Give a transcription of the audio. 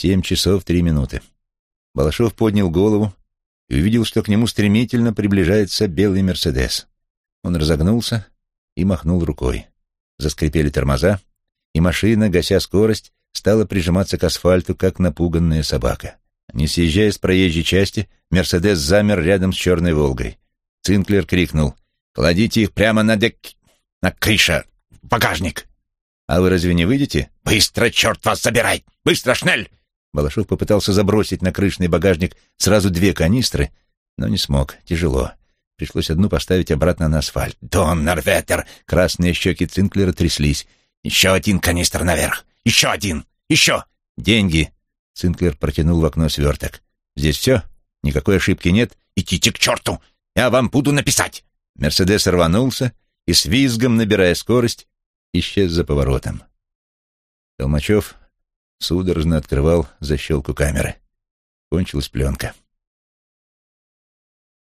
Семь часов три минуты. Балашов поднял голову и увидел, что к нему стремительно приближается белый «Мерседес». Он разогнулся и махнул рукой. Заскрипели тормоза, и машина, гася скорость, стала прижиматься к асфальту, как напуганная собака. Не съезжая с проезжей части, «Мерседес» замер рядом с «Черной Волгой». Цинклер крикнул «Кладите их прямо на дек... на крыша, багажник!» «А вы разве не выйдете?» «Быстро, черт вас, забирай! Быстро, шнель!» Балашов попытался забросить на крышный багажник сразу две канистры, но не смог, тяжело. Пришлось одну поставить обратно на асфальт. «Доннерветер!» Красные щеки Цинклера тряслись. «Еще один канистр наверх! Еще один! Еще!» «Деньги!» Цинклер протянул в окно сверток. «Здесь все? Никакой ошибки нет?» «Идите к черту! Я вам буду написать!» Мерседес рванулся и с визгом, набирая скорость, исчез за поворотом. Толмачев судорожно открывал защелку камеры. Кончилась пленка.